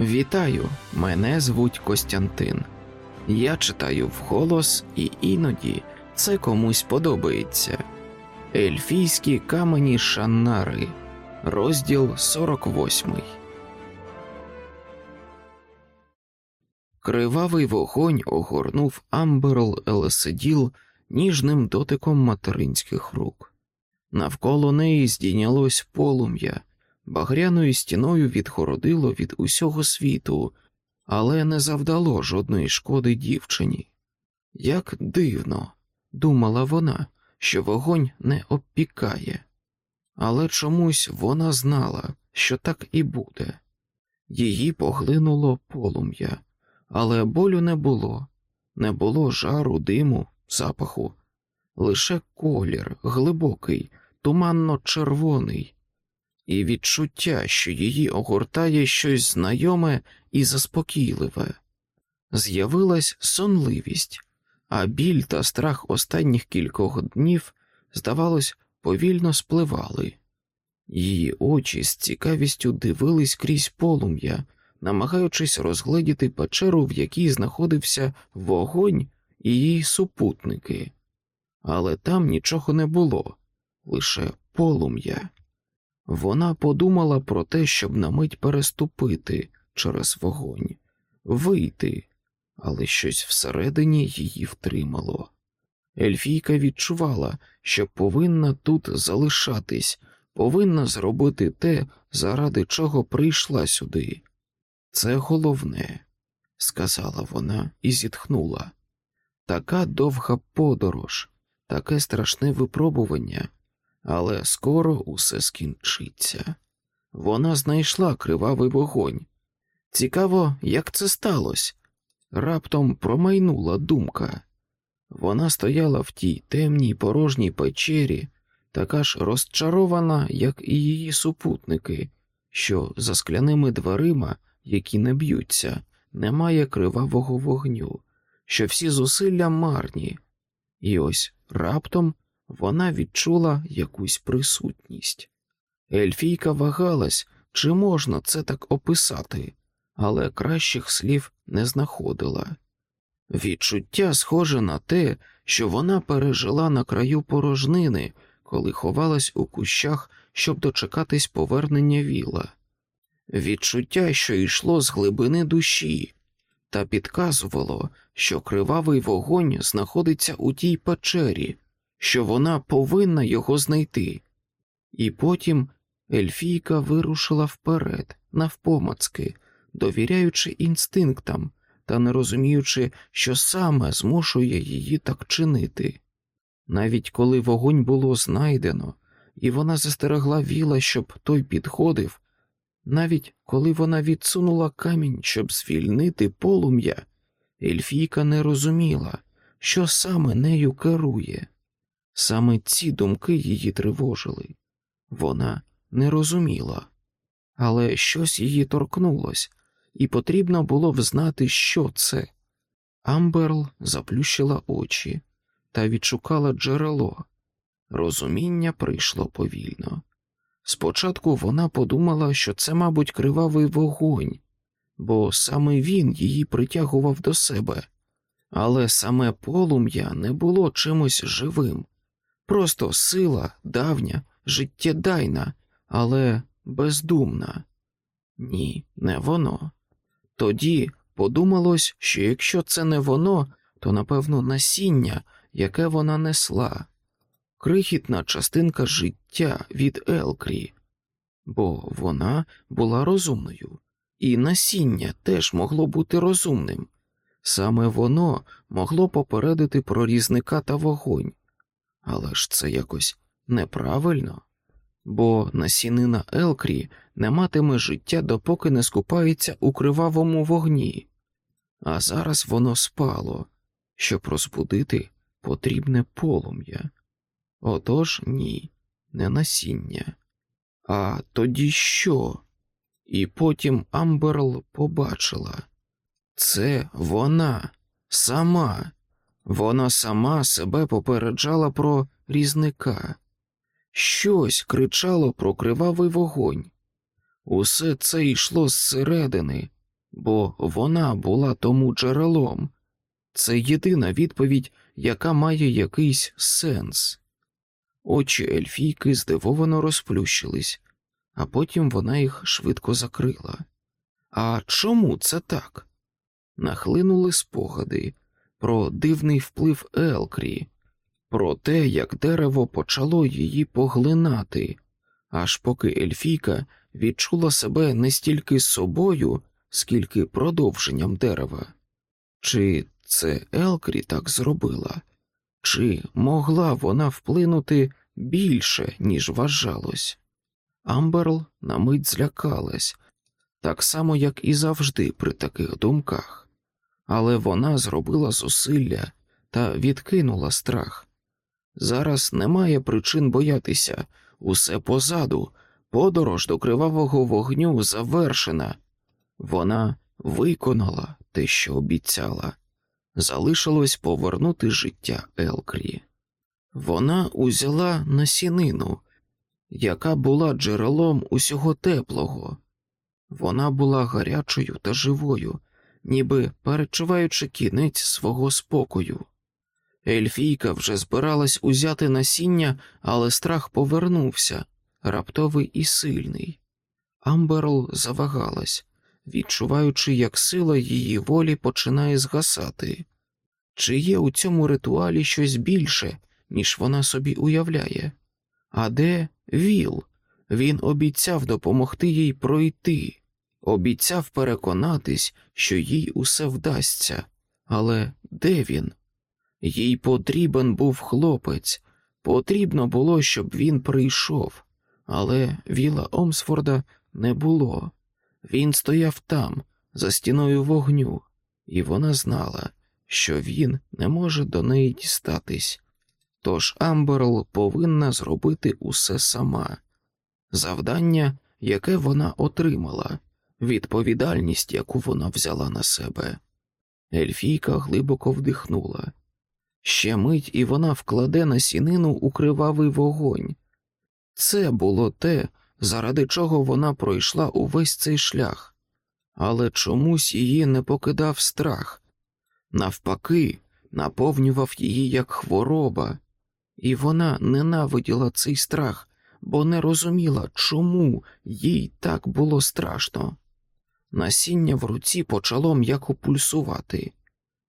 Вітаю, мене звуть Костянтин. Я читаю вголос, і іноді це комусь подобається. Ельфійські камені Шаннари, розділ 48. Кривавий вогонь огорнув Амберл Елеседіл ніжним дотиком материнських рук. Навколо неї здійнялось полум'я, багряною стіною відгородило від усього світу, але не завдало жодної шкоди дівчині. Як дивно, думала вона, що вогонь не обпікає, але чомусь вона знала, що так і буде. Її поглинуло полум'я, але болю не було, не було жару, диму, запаху, лише колір глибокий, туманно червоний, і відчуття, що її огортає щось знайоме і заспокійливе. З'явилась сонливість, а біль та страх останніх кількох днів, здавалось, повільно спливали. Її очі з цікавістю дивились крізь полум'я, намагаючись розгледіти печеру, в якій знаходився вогонь і її супутники, але там нічого не було, лише полум'я. Вона подумала про те, щоб на мить переступити через вогонь, вийти, але щось всередині її втримало. Ельфійка відчувала, що повинна тут залишатись, повинна зробити те, заради чого прийшла сюди. Це головне, сказала вона і зітхнула. Така довга подорож, таке страшне випробування, але скоро усе скінчиться. Вона знайшла кривавий вогонь. Цікаво, як це сталося. Раптом промайнула думка. Вона стояла в тій темній порожній печері, така ж розчарована, як і її супутники, що за скляними дверима, які не б'ються, немає кривавого вогню, що всі зусилля марні, і ось раптом вона відчула якусь присутність. Ельфійка вагалась, чи можна це так описати, але кращих слів не знаходила. Відчуття схоже на те, що вона пережила на краю порожнини, коли ховалась у кущах, щоб дочекатись повернення віла. Відчуття, що йшло з глибини душі, та підказувало, що кривавий вогонь знаходиться у тій печері, що вона повинна його знайти. І потім Ельфійка вирушила вперед, навпомацки, довіряючи інстинктам та не розуміючи, що саме змушує її так чинити. Навіть коли вогонь було знайдено, і вона застерегла віла, щоб той підходив, навіть коли вона відсунула камінь, щоб звільнити полум'я, Ельфійка не розуміла, що саме нею керує. Саме ці думки її тривожили. Вона не розуміла, але щось її торкнулось, і потрібно було взнати, що це. Амберл заплющила очі та відшукала джерело. Розуміння прийшло повільно. Спочатку вона подумала, що це, мабуть, кривавий вогонь, бо саме він її притягував до себе, але саме полум'я не було чимось живим, просто сила давня, життєдайна, але бездумна. Ні, не воно. Тоді подумалось, що якщо це не воно, то напевно насіння, яке вона несла крихітна частинка життя від Елкрі, бо вона була розумною, і насіння теж могло бути розумним. Саме воно могло попередити про різника та вогонь, але ж це якось неправильно, бо насінина Елкрі не матиме життя, допоки не скупається у кривавому вогні, а зараз воно спало, щоб розбудити потрібне полум'я. Отож ні, не насіння. А тоді що? І потім Амберл побачила це вона сама, вона сама себе попереджала про різника, щось кричало про кривавий вогонь. Усе це йшло зсередини, бо вона була тому джерелом. Це єдина відповідь, яка має якийсь сенс. Очі Ельфійки здивовано розплющились, а потім вона їх швидко закрила. А чому це так? Нахлинули спогади про дивний вплив Елкрі, про те, як дерево почало її поглинати, аж поки Ельфійка відчула себе не стільки собою, скільки продовженням дерева. Чи це Елкрі так зробила? Чи могла вона вплинути більше, ніж вважалось? Амберл на мить злякалась, так само, як і завжди при таких думках, але вона зробила зусилля та відкинула страх. Зараз немає причин боятися, усе позаду, подорож до кривавого вогню завершена. Вона виконала те, що обіцяла. Залишилось повернути життя Елкрі. Вона узяла насінину, яка була джерелом усього теплого. Вона була гарячою та живою, ніби перечуваючи кінець свого спокою. Ельфійка вже збиралась узяти насіння, але страх повернувся, раптовий і сильний. Амберл завагалась, відчуваючи, як сила її волі починає згасати. Чи є у цьому ритуалі щось більше, ніж вона собі уявляє? А де Віл? Він обіцяв допомогти їй пройти, обіцяв переконатись, що їй усе вдасться, але де він? Їй потрібен був хлопець, потрібно було, щоб він прийшов, але Віла Омсфорда не було. Він стояв там, за стіною вогню, і вона знала, що він не може до неї дістатись. Тож Амберл повинна зробити усе сама. Завдання, яке вона отримала, відповідальність, яку вона взяла на себе. Ельфійка глибоко вдихнула. Ще мить і вона вкладе насінину у кривавий вогонь. Це було те, заради чого вона пройшла увесь цей шлях, але чомусь її не покидав страх, навпаки, наповнював її як хвороба, і вона ненавиділа цей страх, бо не розуміла, чому їй так було страшно. Насіння в руці почало м'яко пульсувати.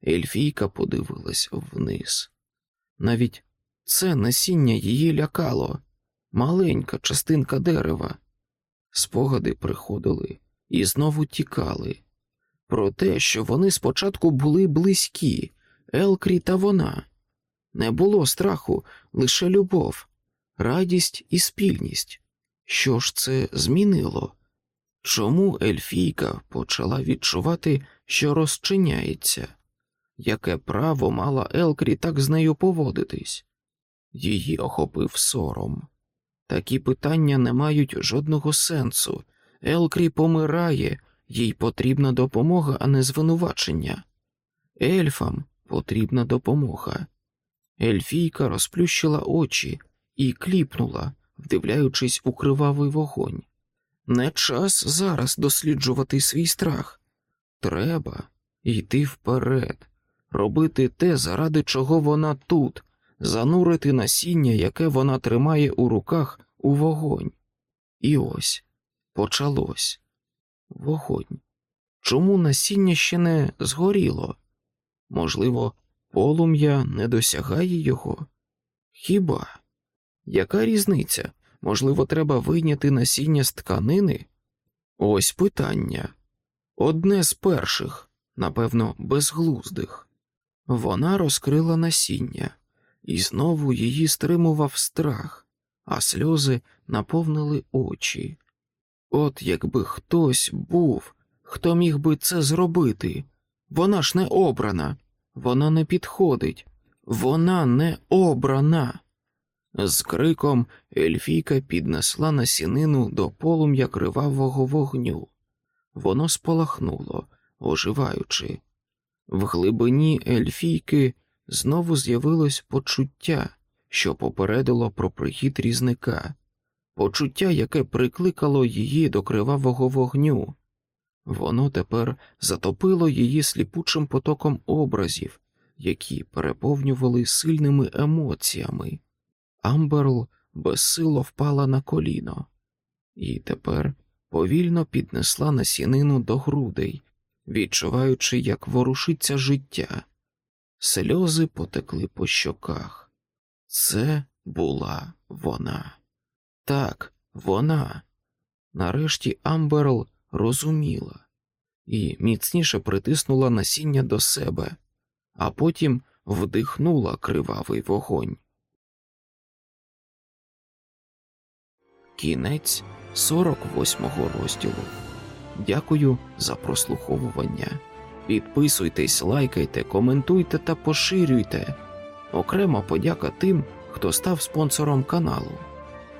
Ельфійка подивилась вниз. Навіть це насіння її лякало, маленька частинка дерева. Спогади приходили і знову тікали. Про те, що вони спочатку були близькі, Елкрі та вона. Не було страху, лише любов, радість і спільність. Що ж це змінило? Чому Ельфійка почала відчувати, що розчиняється? Яке право мала Елкрі так з нею поводитись? Її охопив сором. Такі питання не мають жодного сенсу. Елкрі помирає, їй потрібна допомога, а не звинувачення. Ельфам потрібна допомога. Ельфійка розплющила очі і кліпнула, вдивляючись у кривавий вогонь. Не час зараз досліджувати свій страх. Треба йти вперед, робити те, заради чого вона тут, занурити насіння, яке вона тримає у руках, у вогонь. І ось почалось вогонь. Чому насіння ще не згоріло? Можливо, полум'я не досягає його? Хіба? Яка різниця? Можливо, треба вийняти насіння з тканини? Ось питання. Одне з перших, напевно, безглуздих. Вона розкрила насіння, і знову її стримував страх, а сльози наповнили очі. От якби хтось був, хто міг би це зробити. Вона ж не обрана, вона не підходить, вона не обрана. З криком Ельфійка піднесла насінину до полум'я кривавого вогню. Воно спалахнуло, оживаючи. В глибині Ельфійки знову з'явилось почуття, що попередило про прихід різника, почуття, яке прикликало її до кривавого вогню. Воно тепер затопило її сліпучим потоком образів, які переповнювали сильними емоціями. Амберл безсило впала на коліно, і тепер повільно піднесла насінину до грудей, відчуваючи, як ворушиться життя. Сльози потекли по щоках. Це була вона. Так, вона. Нарешті Амберл розуміла і міцніше притиснула насіння до себе, а потім вдихнула кривавий вогонь. Кінець 48-го розділу. Дякую за прослуховування. Підписуйтесь, лайкайте, коментуйте та поширюйте. Окрема подяка тим, хто став спонсором каналу.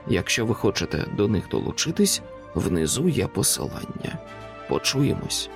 Якщо ви хочете до них долучитись, внизу є посилання. Почуємось.